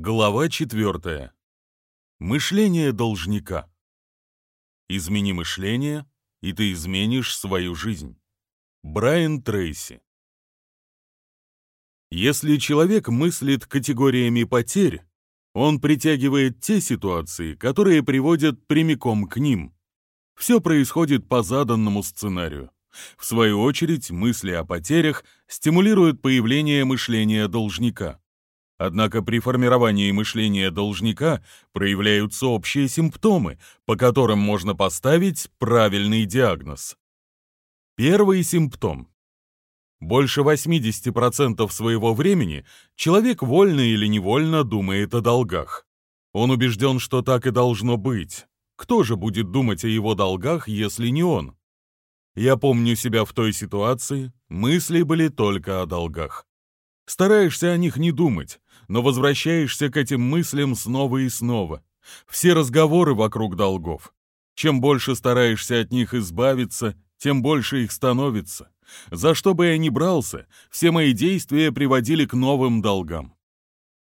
Глава 4. Мышление должника. Измени мышление, и ты изменишь свою жизнь. Брайан Трейси. Если человек мыслит категориями потерь, он притягивает те ситуации, которые приводят прямиком к ним. Все происходит по заданному сценарию. В свою очередь, мысли о потерях стимулируют появление мышления должника. Однако при формировании мышления должника проявляются общие симптомы, по которым можно поставить правильный диагноз. Первый симптом. Больше 80% своего времени человек вольно или невольно думает о долгах. Он убежден, что так и должно быть. Кто же будет думать о его долгах, если не он? Я помню себя в той ситуации, мысли были только о долгах. Стараешься о них не думать, но возвращаешься к этим мыслям снова и снова. Все разговоры вокруг долгов. Чем больше стараешься от них избавиться, тем больше их становится. За что бы я ни брался, все мои действия приводили к новым долгам.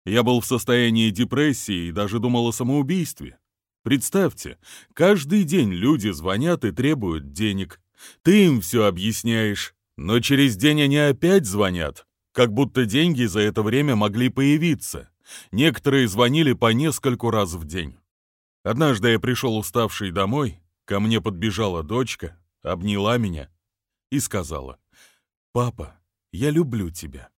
Я был в состоянии депрессии и даже думал о самоубийстве. Представьте, каждый день люди звонят и требуют денег. Ты им все объясняешь, но через день они опять звонят как будто деньги за это время могли появиться. Некоторые звонили по нескольку раз в день. Однажды я пришел уставший домой, ко мне подбежала дочка, обняла меня и сказала, «Папа, я люблю тебя».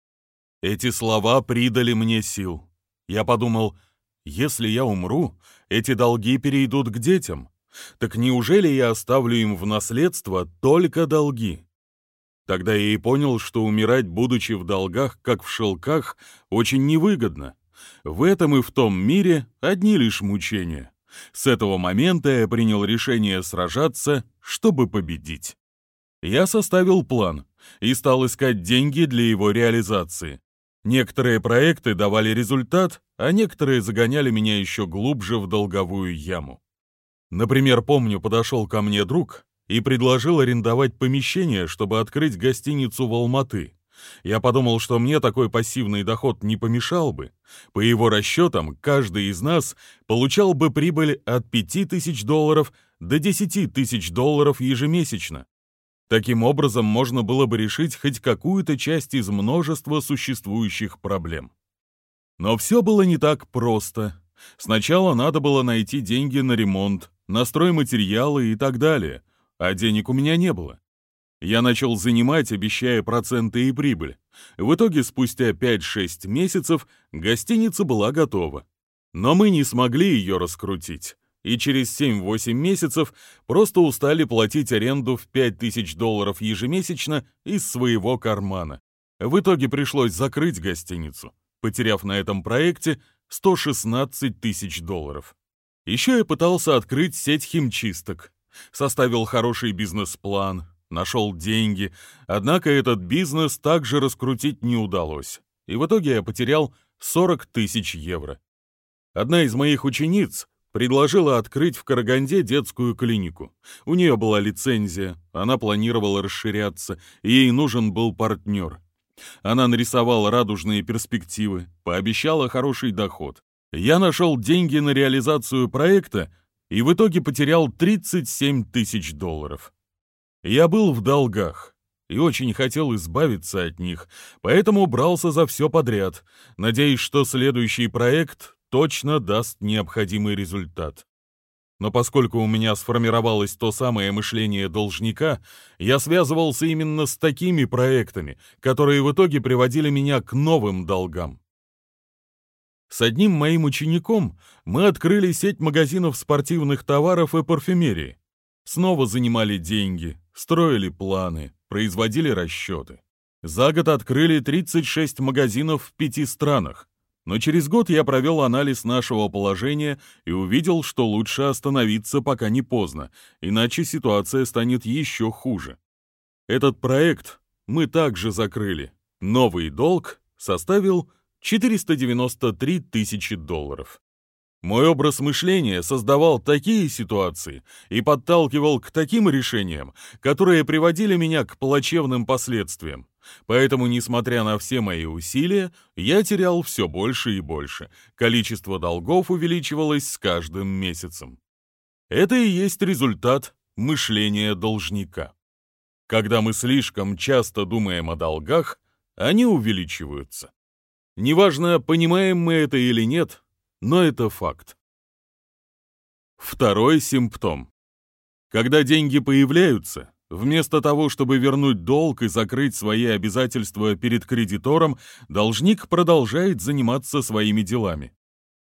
Эти слова придали мне сил. Я подумал, если я умру, эти долги перейдут к детям. Так неужели я оставлю им в наследство только долги? Тогда я и понял, что умирать, будучи в долгах, как в шелках, очень невыгодно. В этом и в том мире одни лишь мучения. С этого момента я принял решение сражаться, чтобы победить. Я составил план и стал искать деньги для его реализации. Некоторые проекты давали результат, а некоторые загоняли меня еще глубже в долговую яму. Например, помню, подошел ко мне друг и предложил арендовать помещение, чтобы открыть гостиницу в Алматы. Я подумал, что мне такой пассивный доход не помешал бы. По его расчетам, каждый из нас получал бы прибыль от 5000 долларов до 10 тысяч долларов ежемесячно. Таким образом, можно было бы решить хоть какую-то часть из множества существующих проблем. Но все было не так просто. Сначала надо было найти деньги на ремонт, на стройматериалы и так далее — а денег у меня не было. Я начал занимать, обещая проценты и прибыль. В итоге, спустя 5-6 месяцев, гостиница была готова. Но мы не смогли ее раскрутить, и через 7-8 месяцев просто устали платить аренду в 5000 долларов ежемесячно из своего кармана. В итоге пришлось закрыть гостиницу, потеряв на этом проекте 116 тысяч долларов. Еще я пытался открыть сеть химчисток, составил хороший бизнес-план, нашел деньги, однако этот бизнес также раскрутить не удалось, и в итоге я потерял 40 тысяч евро. Одна из моих учениц предложила открыть в Караганде детскую клинику. У нее была лицензия, она планировала расширяться, и ей нужен был партнер. Она нарисовала радужные перспективы, пообещала хороший доход. Я нашел деньги на реализацию проекта, и в итоге потерял 37 тысяч долларов. Я был в долгах и очень хотел избавиться от них, поэтому брался за все подряд, надеясь, что следующий проект точно даст необходимый результат. Но поскольку у меня сформировалось то самое мышление должника, я связывался именно с такими проектами, которые в итоге приводили меня к новым долгам. С одним моим учеником мы открыли сеть магазинов спортивных товаров и парфюмерии. Снова занимали деньги, строили планы, производили расчеты. За год открыли 36 магазинов в пяти странах. Но через год я провел анализ нашего положения и увидел, что лучше остановиться, пока не поздно, иначе ситуация станет еще хуже. Этот проект мы также закрыли. Новый долг составил 493 тысячи долларов. Мой образ мышления создавал такие ситуации и подталкивал к таким решениям, которые приводили меня к плачевным последствиям. Поэтому, несмотря на все мои усилия, я терял все больше и больше. Количество долгов увеличивалось с каждым месяцем. Это и есть результат мышления должника. Когда мы слишком часто думаем о долгах, они увеличиваются. Неважно, понимаем мы это или нет, но это факт. Второй симптом. Когда деньги появляются, вместо того, чтобы вернуть долг и закрыть свои обязательства перед кредитором, должник продолжает заниматься своими делами.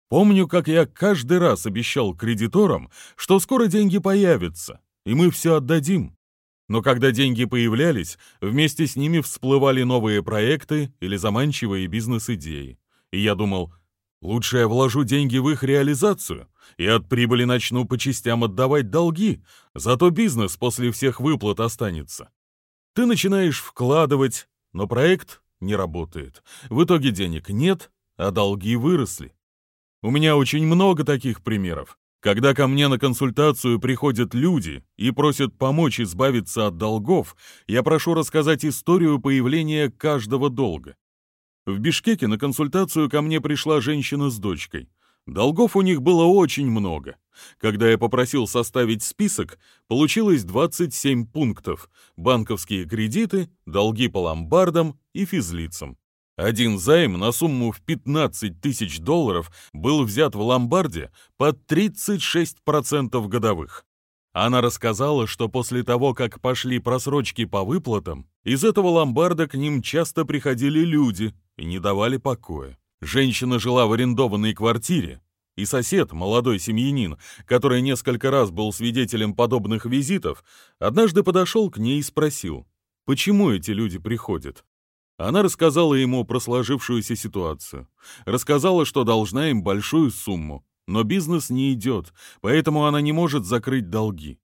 Помню, как я каждый раз обещал кредиторам, что скоро деньги появятся, и мы все отдадим. Но когда деньги появлялись, вместе с ними всплывали новые проекты или заманчивые бизнес-идеи. И я думал, лучше я вложу деньги в их реализацию и от прибыли начну по частям отдавать долги, зато бизнес после всех выплат останется. Ты начинаешь вкладывать, но проект не работает. В итоге денег нет, а долги выросли. У меня очень много таких примеров. Когда ко мне на консультацию приходят люди и просят помочь избавиться от долгов, я прошу рассказать историю появления каждого долга. В Бишкеке на консультацию ко мне пришла женщина с дочкой. Долгов у них было очень много. Когда я попросил составить список, получилось 27 пунктов. Банковские кредиты, долги по ломбардам и физлицам. Один займ на сумму в 15 тысяч долларов был взят в ломбарде под 36% годовых. Она рассказала, что после того, как пошли просрочки по выплатам, из этого ломбарда к ним часто приходили люди и не давали покоя. Женщина жила в арендованной квартире, и сосед, молодой семьянин, который несколько раз был свидетелем подобных визитов, однажды подошел к ней и спросил, почему эти люди приходят. Она рассказала ему про сложившуюся ситуацию. Рассказала, что должна им большую сумму, но бизнес не идет, поэтому она не может закрыть долги.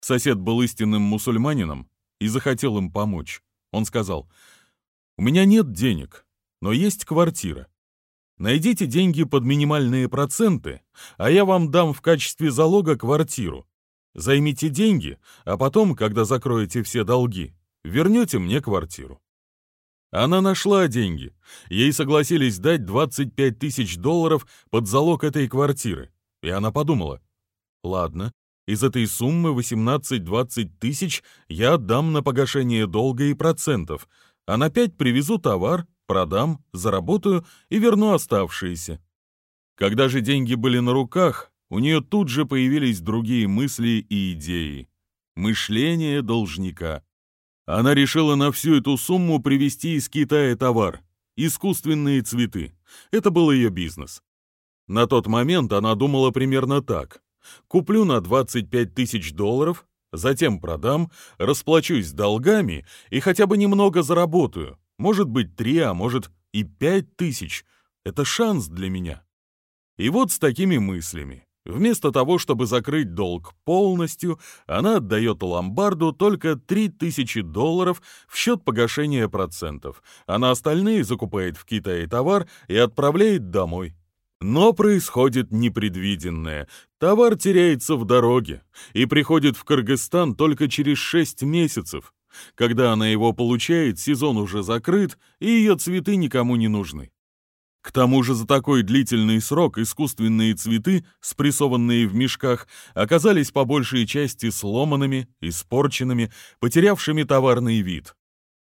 Сосед был истинным мусульманином и захотел им помочь. Он сказал, «У меня нет денег, но есть квартира. Найдите деньги под минимальные проценты, а я вам дам в качестве залога квартиру. Займите деньги, а потом, когда закроете все долги, вернете мне квартиру». Она нашла деньги. Ей согласились дать 25 тысяч долларов под залог этой квартиры. И она подумала, ладно, из этой суммы 18-20 тысяч я отдам на погашение долга и процентов, а на 5 привезу товар, продам, заработаю и верну оставшиеся. Когда же деньги были на руках, у нее тут же появились другие мысли и идеи. Мышление должника. Она решила на всю эту сумму привезти из Китая товар – искусственные цветы. Это был ее бизнес. На тот момент она думала примерно так. Куплю на 25 тысяч долларов, затем продам, расплачусь с долгами и хотя бы немного заработаю. Может быть, 3, а может и 5 тысяч. Это шанс для меня. И вот с такими мыслями Вместо того, чтобы закрыть долг полностью, она отдает ломбарду только 3000 долларов в счет погашения процентов, а на остальные закупает в Китае товар и отправляет домой. Но происходит непредвиденное. Товар теряется в дороге и приходит в Кыргызстан только через 6 месяцев. Когда она его получает, сезон уже закрыт, и ее цветы никому не нужны. К тому же за такой длительный срок искусственные цветы, спрессованные в мешках, оказались по большей части сломанными, испорченными, потерявшими товарный вид.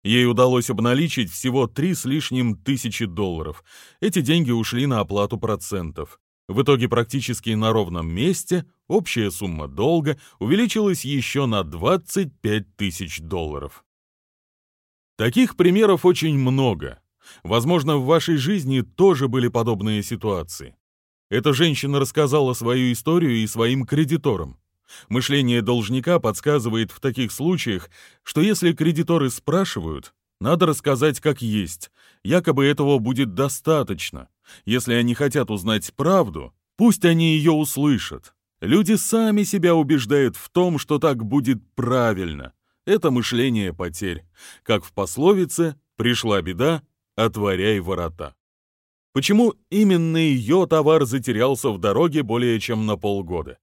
Ей удалось обналичить всего три с лишним тысячи долларов. Эти деньги ушли на оплату процентов. В итоге практически на ровном месте общая сумма долга увеличилась еще на 25 тысяч долларов. Таких примеров очень много. Возможно, в вашей жизни тоже были подобные ситуации. Эта женщина рассказала свою историю и своим кредиторам. Мышление должника подсказывает в таких случаях, что если кредиторы спрашивают, надо рассказать как есть, якобы этого будет достаточно. Если они хотят узнать правду, пусть они ее услышат. Люди сами себя убеждают в том, что так будет правильно. Это мышление потерь. Как в пословице «пришла беда, отворяй ворота. Почему именно ее товар затерялся в дороге более чем на полгода?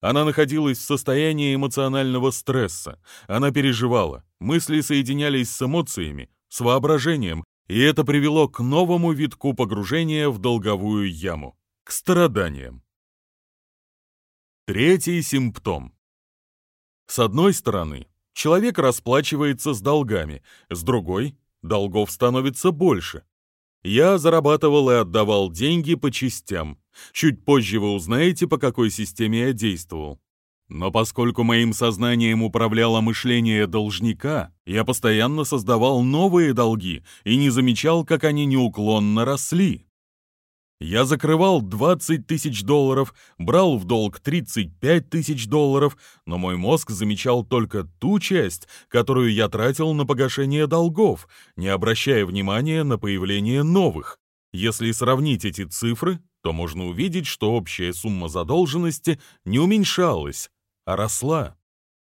Она находилась в состоянии эмоционального стресса. Она переживала. Мысли соединялись с эмоциями, с воображением, и это привело к новому витку погружения в долговую яму, к страданиям. Третий симптом. С одной стороны, человек расплачивается с долгами, с другой — долгов становится больше. Я зарабатывал и отдавал деньги по частям. Чуть позже вы узнаете, по какой системе я действовал. Но поскольку моим сознанием управляло мышление должника, я постоянно создавал новые долги и не замечал, как они неуклонно росли. Я закрывал 20 тысяч долларов, брал в долг 35 тысяч долларов, но мой мозг замечал только ту часть, которую я тратил на погашение долгов, не обращая внимания на появление новых. Если сравнить эти цифры, то можно увидеть, что общая сумма задолженности не уменьшалась, а росла.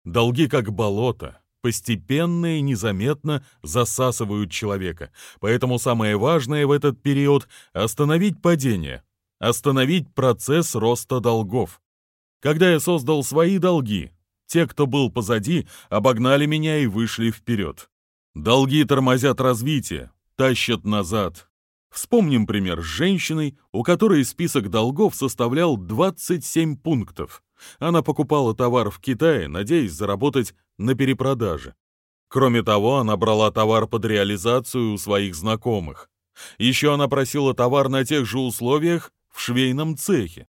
Долги как болото, постепенно и незаметно засасывают человека. Поэтому самое важное в этот период — остановить падение, остановить процесс роста долгов. Когда я создал свои долги, те, кто был позади, обогнали меня и вышли вперед. Долги тормозят развитие, тащат назад. Вспомним пример с женщиной, у которой список долгов составлял 27 пунктов. Она покупала товар в Китае, надеясь заработать на перепродаже. Кроме того, она брала товар под реализацию у своих знакомых. Еще она просила товар на тех же условиях в швейном цехе.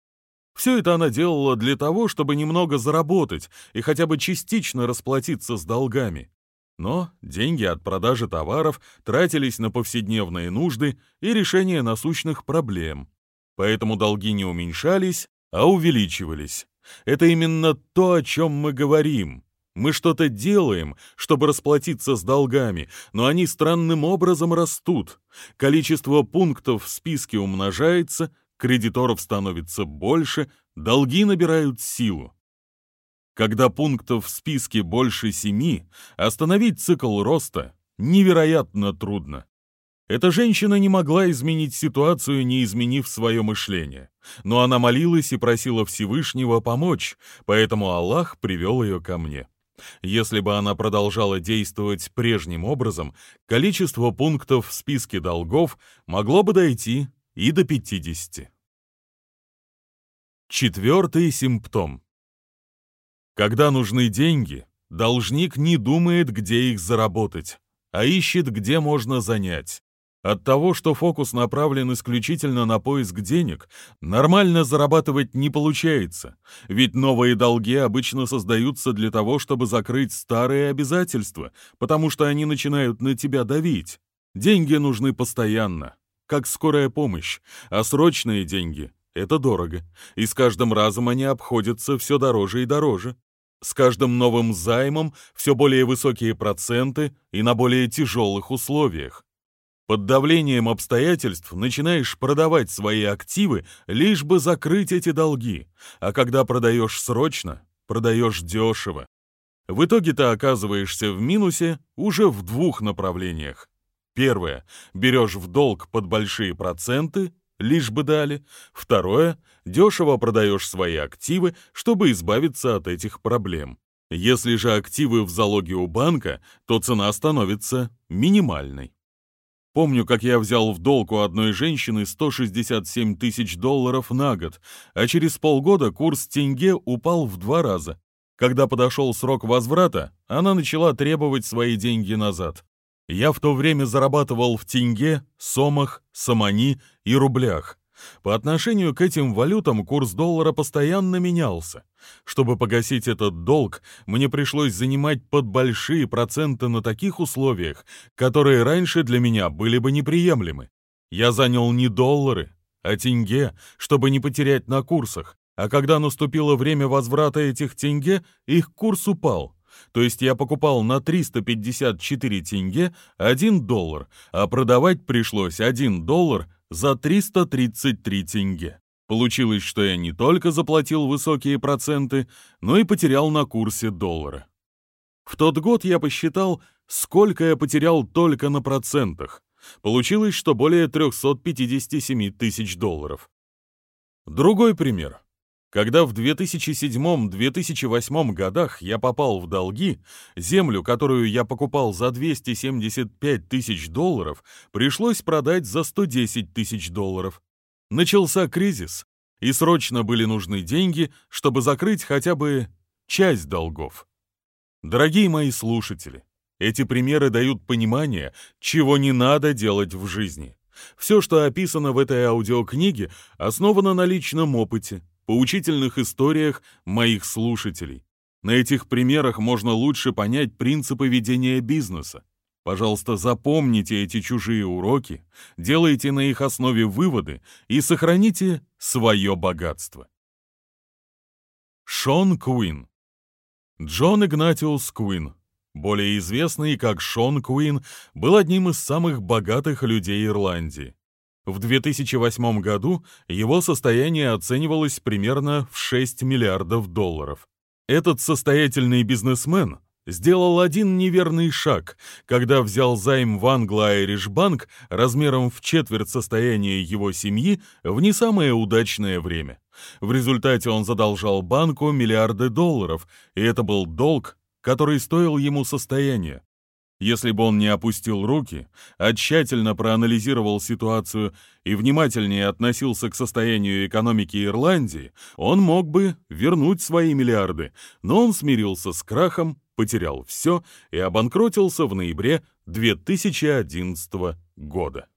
Все это она делала для того, чтобы немного заработать и хотя бы частично расплатиться с долгами. Но деньги от продажи товаров тратились на повседневные нужды и решение насущных проблем. Поэтому долги не уменьшались, а увеличивались. Это именно то, о чем мы говорим. Мы что-то делаем, чтобы расплатиться с долгами, но они странным образом растут. Количество пунктов в списке умножается, кредиторов становится больше, долги набирают силу. Когда пунктов в списке больше семи, остановить цикл роста невероятно трудно. Эта женщина не могла изменить ситуацию, не изменив свое мышление. Но она молилась и просила Всевышнего помочь, поэтому Аллах привел ее ко мне. Если бы она продолжала действовать прежним образом, количество пунктов в списке долгов могло бы дойти и до 50. Четвертый симптом. Когда нужны деньги, должник не думает, где их заработать, а ищет, где можно занять. От того, что фокус направлен исключительно на поиск денег, нормально зарабатывать не получается, ведь новые долги обычно создаются для того, чтобы закрыть старые обязательства, потому что они начинают на тебя давить. Деньги нужны постоянно, как скорая помощь, а срочные деньги — это дорого, и с каждым разом они обходятся все дороже и дороже. С каждым новым займом все более высокие проценты и на более тяжелых условиях. Под давлением обстоятельств начинаешь продавать свои активы, лишь бы закрыть эти долги, а когда продаешь срочно, продаешь дешево. В итоге ты оказываешься в минусе уже в двух направлениях. Первое – берешь в долг под большие проценты, лишь бы дали. Второе – дешево продаешь свои активы, чтобы избавиться от этих проблем. Если же активы в залоге у банка, то цена становится минимальной. Помню, как я взял в долг у одной женщины 167 тысяч долларов на год, а через полгода курс тенге упал в два раза. Когда подошел срок возврата, она начала требовать свои деньги назад. Я в то время зарабатывал в тенге, сомах, самани и рублях. По отношению к этим валютам курс доллара постоянно менялся. Чтобы погасить этот долг, мне пришлось занимать под большие проценты на таких условиях, которые раньше для меня были бы неприемлемы. Я занял не доллары, а тенге, чтобы не потерять на курсах, а когда наступило время возврата этих тенге, их курс упал. То есть я покупал на 354 тенге 1 доллар, а продавать пришлось 1 доллар за 333 тенге. Получилось, что я не только заплатил высокие проценты, но и потерял на курсе доллара. В тот год я посчитал, сколько я потерял только на процентах. Получилось, что более 357 тысяч долларов. Другой пример. Когда в 2007-2008 годах я попал в долги, землю, которую я покупал за 275 тысяч долларов, пришлось продать за 110 тысяч долларов. Начался кризис, и срочно были нужны деньги, чтобы закрыть хотя бы часть долгов. Дорогие мои слушатели, эти примеры дают понимание, чего не надо делать в жизни. Все, что описано в этой аудиокниге, основано на личном опыте, поучительных историях моих слушателей. На этих примерах можно лучше понять принципы ведения бизнеса. Пожалуйста, запомните эти чужие уроки, делайте на их основе выводы и сохраните свое богатство. Шон Куин Джон Игнатиус Куин, более известный как Шон Куин, был одним из самых богатых людей Ирландии. В 2008 году его состояние оценивалось примерно в 6 миллиардов долларов. Этот состоятельный бизнесмен сделал один неверный шаг, когда взял займ в Anglo-Irish Bank размером в четверть состояния его семьи в не самое удачное время. В результате он задолжал банку миллиарды долларов, и это был долг, который стоил ему состояние. Если бы он не опустил руки, а тщательно проанализировал ситуацию и внимательнее относился к состоянию экономики Ирландии, он мог бы вернуть свои миллиарды, но он смирился с крахом, потерял все и обанкротился в ноябре 2011 года.